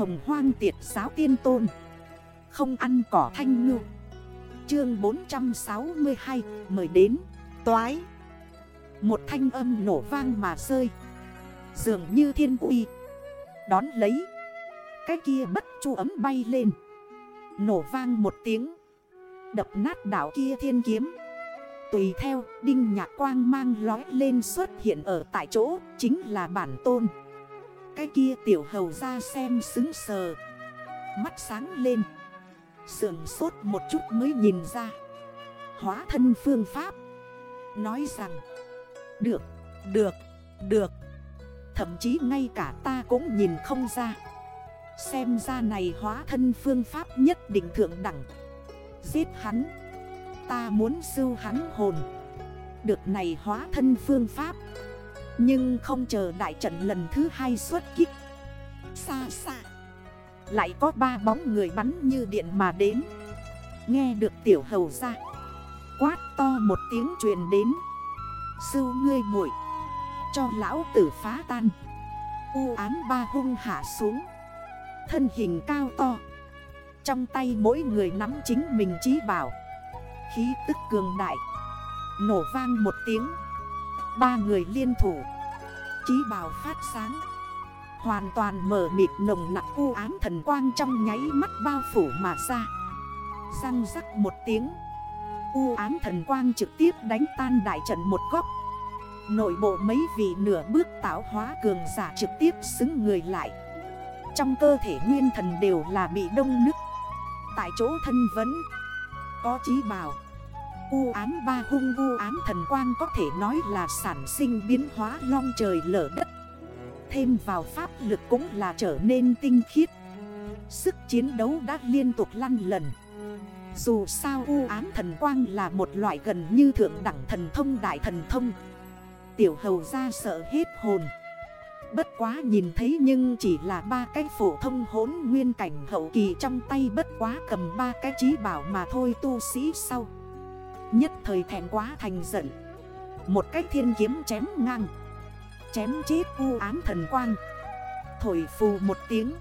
hồng hoang tiệt giáo tiên tôn. Không ăn cỏ thanh ngư. Chương 462 mời đến. Toái. Một thanh âm nổ vang mà rơi. Dường như thiên uy. Đón lấy. Cái kia bất chu ấm bay lên. Nổ vang một tiếng. Đập nát đảo kia thiên kiếm. Tùy theo, đinh nhạc quang mang lói lên xuất hiện ở tại chỗ, Chính là bản tôn. Cái kia tiểu hầu ra xem xứng sờ. Mắt sáng lên. Sườn sốt một chút mới nhìn ra. Hóa thân phương pháp. Nói rằng Được, được, được. Thậm chí ngay cả ta cũng nhìn không ra. Xem ra này hóa thân phương pháp nhất định thượng đẳng. Giết hắn. Ta muốn sưu hắn hồn. Được này hóa thân phương pháp. Nhưng không chờ đại trận lần thứ hai xuất kích. Xa xa, Lại có ba bóng người bắn như điện mà đến. Nghe được tiểu hầu ra, Quát to một tiếng truyền đến. Sưu ngươi muội, Cho lão tử phá tan. U án ba hung hạ xuống, Thân hình cao to. Trong tay mỗi người nắm chính mình trí bảo. Khí tức cường đại, Nổ vang một tiếng. Ba người liên thủ. Chí bào phát sáng. Hoàn toàn mở mịt nồng nặng u ám thần quang trong nháy mắt bao phủ mà ra. Răng rắc một tiếng. U ám thần quang trực tiếp đánh tan đại trận một góc. Nội bộ mấy vị nửa bước tạo hóa cường giả trực tiếp xứng người lại. Trong cơ thể nguyên thần đều là bị đông nứt. Tại chỗ thân vấn Có chí bào. U ám ba hung u ám thần quang có thể nói là sản sinh biến hóa long trời lở đất. Thêm vào pháp lực cũng là trở nên tinh khiết. Sức chiến đấu đã liên tục lăn lần. Dù sao u ám thần quang là một loại gần như thượng đẳng thần thông, đại thần thông. Tiểu hầu ra sợ hết hồn. Bất quá nhìn thấy nhưng chỉ là ba cái phổ thông hốn nguyên cảnh hậu kỳ trong tay bất quá cầm ba cái trí bảo mà thôi, tu sĩ sau. Nhất thời thẹn quá thành giận. Một cách thiên kiếm chém ngang. Chém chết u Án thần quang. Thổi phù một tiếng.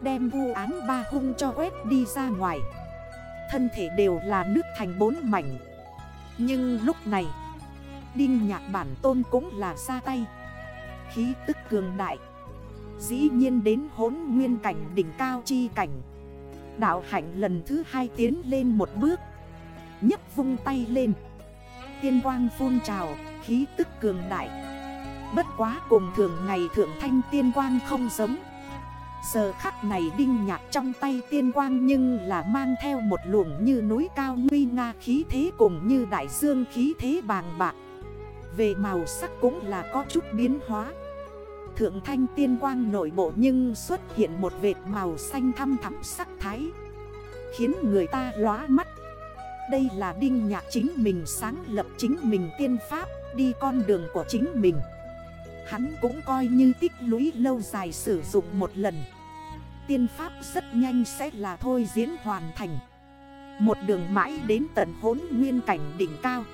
Đem u Án ba hung cho quét đi ra ngoài. Thân thể đều là nước thành bốn mảnh. Nhưng lúc này, Đinh nhạc bản tôn cũng là ra tay. Khí tức cường đại. Dĩ nhiên đến hốn nguyên cảnh đỉnh cao chi cảnh. Đạo hạnh lần thứ hai tiến lên một bước nhấc vung tay lên. Tiên quang phun trào, khí tức cường đại. Bất quá cùng thường ngày thượng thanh tiên quang không giống. Giờ khắc này đinh nhạc trong tay tiên quang nhưng là mang theo một luồng như núi cao nguy nga khí thế cùng như đại dương khí thế bàng bạc. Về màu sắc cũng là có chút biến hóa. Thượng thanh tiên quang nội bộ nhưng xuất hiện một vệt màu xanh thăm thắm sắc thái. Khiến người ta lóa mắt đây là Đinh Nhạc chính mình sáng lập chính mình tiên pháp, Đi con đường của chính mình. Hắn cũng coi như tích lũy lâu dài sử dụng một lần. Tiên pháp rất nhanh sẽ là thôi diễn hoàn thành. Một đường mãi đến tận hốn nguyên cảnh đỉnh cao.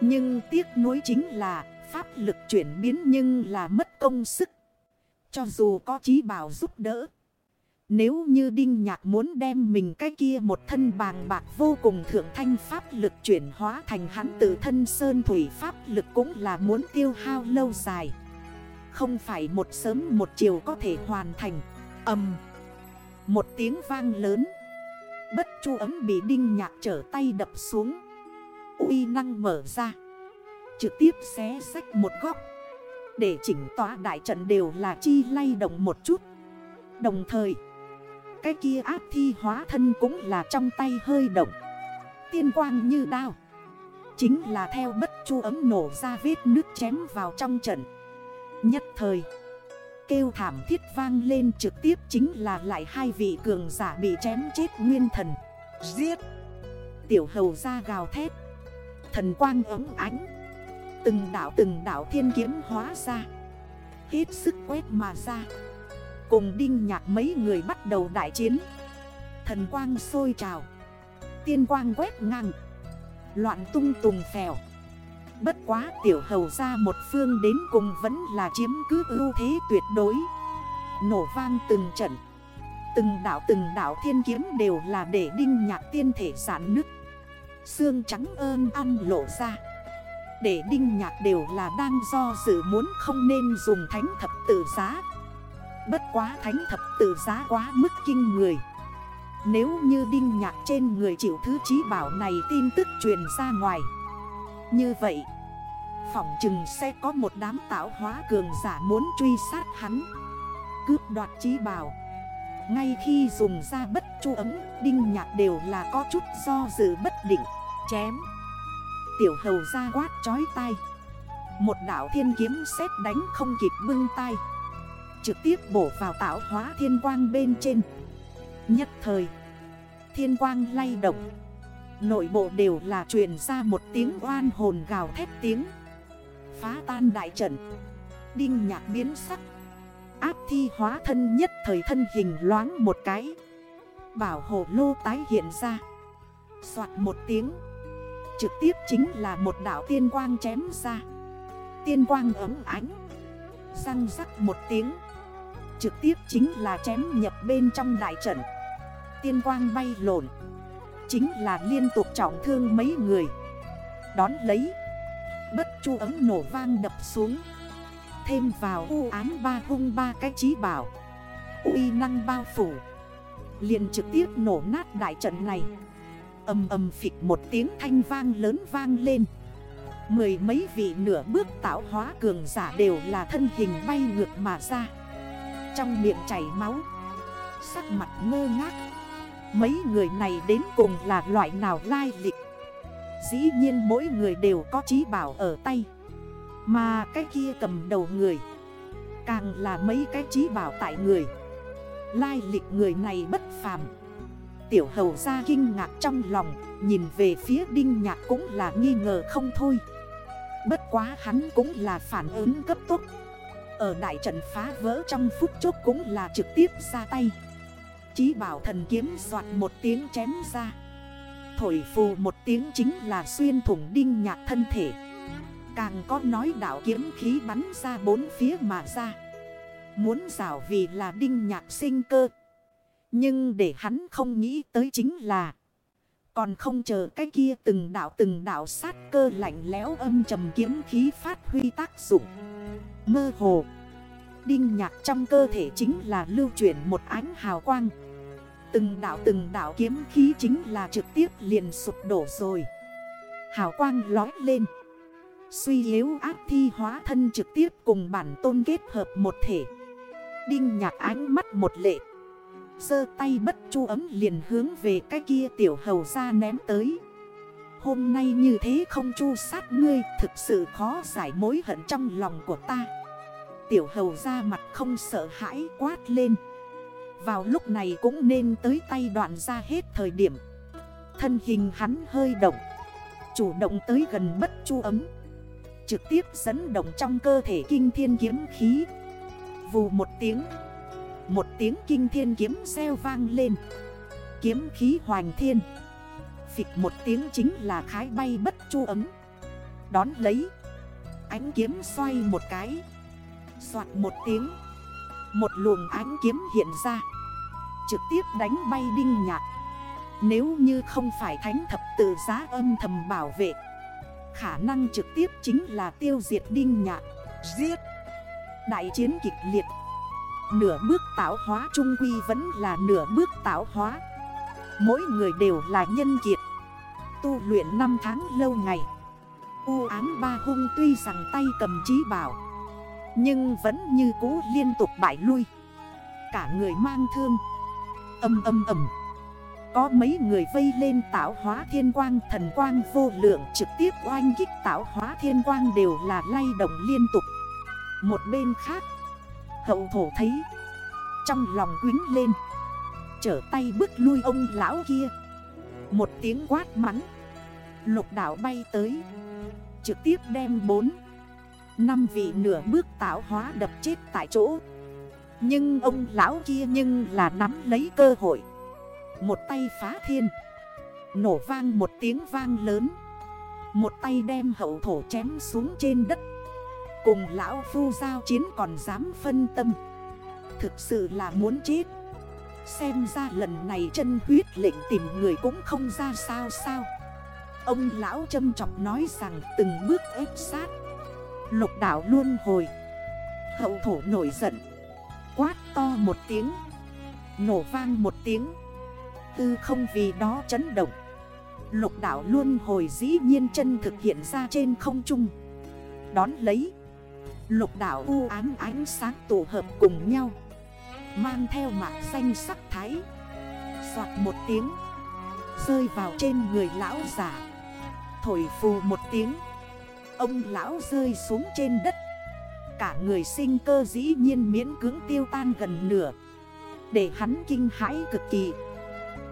Nhưng tiếc nuối chính là pháp lực chuyển biến nhưng là mất công sức. Cho dù có trí bảo giúp đỡ nếu như Đinh Nhạc muốn đem mình cái kia một thân bàng bạc vô cùng thượng thanh pháp lực chuyển hóa thành hắn tự thân sơn thủy pháp lực cũng là muốn tiêu hao lâu dài. Không phải một sớm một chiều có thể hoàn thành. Âm. Một tiếng vang lớn. Bất chu ấm bị Đinh Nhạc trở tay đập xuống. uy năng mở ra. Trực tiếp xé sách một góc. Để chỉnh tỏa đại trận đều là chi lay động một chút. Đồng thời cái kia áp thi hóa thân cũng là trong tay hơi động. Tiên quang như đao. Chính là theo bất chu ấm nổ ra vết nước chém vào trong trận. Nhất thời, Kêu thảm thiết vang lên trực tiếp chính là lại hai vị cường giả bị chém chết nguyên thần. Giết! Tiểu hầu ra gào thét. Thần quang ấm ánh. Từng đảo từng đảo thiên kiếm hóa ra. Hết sức quét mà ra. Cùng đinh nhạc mấy người bắt đầu đại chiến. Thần quang sôi trào, Tiên quang quét ngang, Loạn tung tùng phèo. Bất quá tiểu hầu ra một phương đến cùng vẫn là chiếm cứ ưu thế tuyệt đối. Nổ vang từng trận, Từng đảo từng đảo thiên kiếm đều là để đinh nhạc tiên thể giãn nứt. Xương trắng ơn ăn lộ ra, Để đinh nhạc đều là đang do dự muốn không nên dùng thánh thập tự giá. Bất quá thánh thập tự giá quá mức kinh người. Nếu như đinh nhạc trên người chịu thứ trí bảo này tin tức truyền ra ngoài. Như vậy, Phỏng chừng sẽ có một đám tạo hóa cường giả muốn truy sát hắn. Cướp đoạt trí bảo. Ngay khi dùng ra bất chu ấm, Đinh nhạc đều là có chút do dự bất định. Chém. Tiểu hầu ra quát chói tay Một đảo thiên kiếm xét đánh không kịp bưng tay Trực tiếp bổ vào tạo hóa thiên quang bên trên. Nhất thời, Thiên quang lay động. Nội bộ đều là truyền ra một tiếng oan hồn gào thét tiếng. Phá tan đại trận. Đinh nhạc biến sắc. Áp thi hóa thân nhất thời thân hình loáng một cái. Bảo hộ lô tái hiện ra. Xoạt một tiếng. Trực tiếp chính là một đảo tiên quang chém ra. Tiên quang ấm ánh. Răng rắc một tiếng. Trực tiếp chính là chém nhập bên trong đại trận. Tiên quang bay lộn. Chính là liên tục trọng thương mấy người. Đón lấy, Bất chu ấm nổ vang đập xuống. Thêm vào u ám ba hung ba cái trí bảo. Uy năng bao phủ. Liền trực tiếp nổ nát đại trận này. Âm âm phịch một tiếng thanh vang lớn vang lên. Mười mấy vị nửa bước tạo hóa cường giả đều là thân hình bay ngược mà ra. Trong miệng chảy máu. Sắc mặt ngơ ngác. Mấy người này đến cùng là loại nào lai lịch? Dĩ nhiên mỗi người đều có trí bảo ở tay. Mà cái kia cầm đầu người, Càng là mấy cái trí bảo tại người. Lai lịch người này bất phàm. Tiểu hầu ra kinh ngạc trong lòng, Nhìn về phía đinh nhạc cũng là nghi ngờ không thôi. Bất quá hắn cũng là phản ứng cấp tốc. Ở đại trận phá vỡ trong phút chốc cũng là trực tiếp ra tay. Chí bảo thần kiếm soạt một tiếng chém ra. Thổi phù một tiếng chính là xuyên thủng đinh nhạc thân thể. Càng có nói đảo kiếm khí bắn ra bốn phía mà ra. Muốn rảo vì là đinh nhạc sinh cơ. Nhưng để hắn không nghĩ tới chính là Còn không chờ cái kia từng đảo từng đảo sát cơ lạnh lẽo âm trầm kiếm khí phát huy tác dụng. Mơ hồ. Đinh nhạc trong cơ thể chính là lưu chuyển một ánh hào quang. Từng đảo từng đảo kiếm khí chính là trực tiếp liền sụp đổ rồi. Hào quang lói lên. Suy yếu ác thi hóa thân trực tiếp cùng bản tôn kết hợp một thể. Đinh nhạc ánh mắt một lệ. Sơ tay bất chu ấm liền hướng về cái kia tiểu hầu ra ném tới. Hôm nay như thế không chu sát ngươi, Thực sự khó giải mối hận trong lòng của ta. Tiểu hầu ra mặt không sợ hãi quát lên. Vào lúc này cũng nên tới tay đoạn ra hết thời điểm. Thân hình hắn hơi động, Chủ động tới gần bất chu ấm. Trực tiếp dẫn động trong cơ thể kinh thiên kiếm khí. Vù một tiếng Một tiếng kinh thiên kiếm xeo vang lên. Kiếm khí hoàng thiên. Phịch một tiếng chính là khái bay bất chu ấm. Đón lấy, Ánh kiếm xoay một cái, Xoạt một tiếng. Một luồng ánh kiếm hiện ra, Trực tiếp đánh bay đinh nhạc. Nếu như không phải thánh thập tự giá âm thầm bảo vệ, Khả năng trực tiếp chính là tiêu diệt đinh nhạc. Giết! Đại chiến kịch liệt. Nửa bước tạo hóa trung quy vẫn là nửa bước tạo hóa. Mỗi người đều là nhân kiệt. Tu luyện 5 tháng lâu ngày. U án ba hung tuy rằng tay cầm trí bảo Nhưng vẫn như cũ liên tục bại lui. Cả người mang thương Âm âm âm, Có mấy người vây lên tạo hóa thiên quang Thần quang vô lượng trực tiếp oanh kích tạo hóa thiên quang đều là lay động liên tục. Một bên khác Hậu thổ thấy Trong lòng quính lên. Trở tay bước lui ông lão kia. Một tiếng quát mắng. Lục đảo bay tới. Trực tiếp đem bốn, Năm vị nửa bước tạo hóa đập chết tại chỗ. Nhưng ông lão kia nhưng là nắm lấy cơ hội. Một tay phá thiên. Nổ vang một tiếng vang lớn. Một tay đem hậu thổ chém xuống trên đất. Cùng lão phu giao chiến còn dám phân tâm. Thực sự là muốn chết. Xem ra lần này chân huyết lệnh tìm người cũng không ra sao sao. Ông lão châm chọc nói rằng từng bước ép sát. Lục đảo luôn hồi. Hậu thổ nổi giận. Quát to một tiếng. Nổ vang một tiếng. Tư không vì đó chấn động. Lục đảo luôn hồi dĩ nhiên chân thực hiện ra trên không trung. Đón lấy. Lục đảo u ám ánh sáng tụ hợp cùng nhau. Mang theo mạc xanh sắc thái. Xoạt một tiếng. Rơi vào trên người lão giả Thổi phù một tiếng. Ông lão rơi xuống trên đất. Cả người sinh cơ dĩ nhiên miễn cưỡng tiêu tan gần nửa. Để hắn kinh hãi cực kỳ.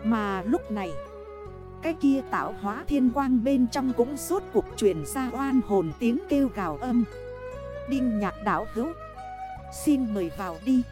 Mà lúc này, Cái kia tạo hóa thiên quang bên trong cũng suốt cuộc chuyển ra oan hồn tiếng kêu gào âm. Đinh nhạc đảo hữu, Xin mời vào đi.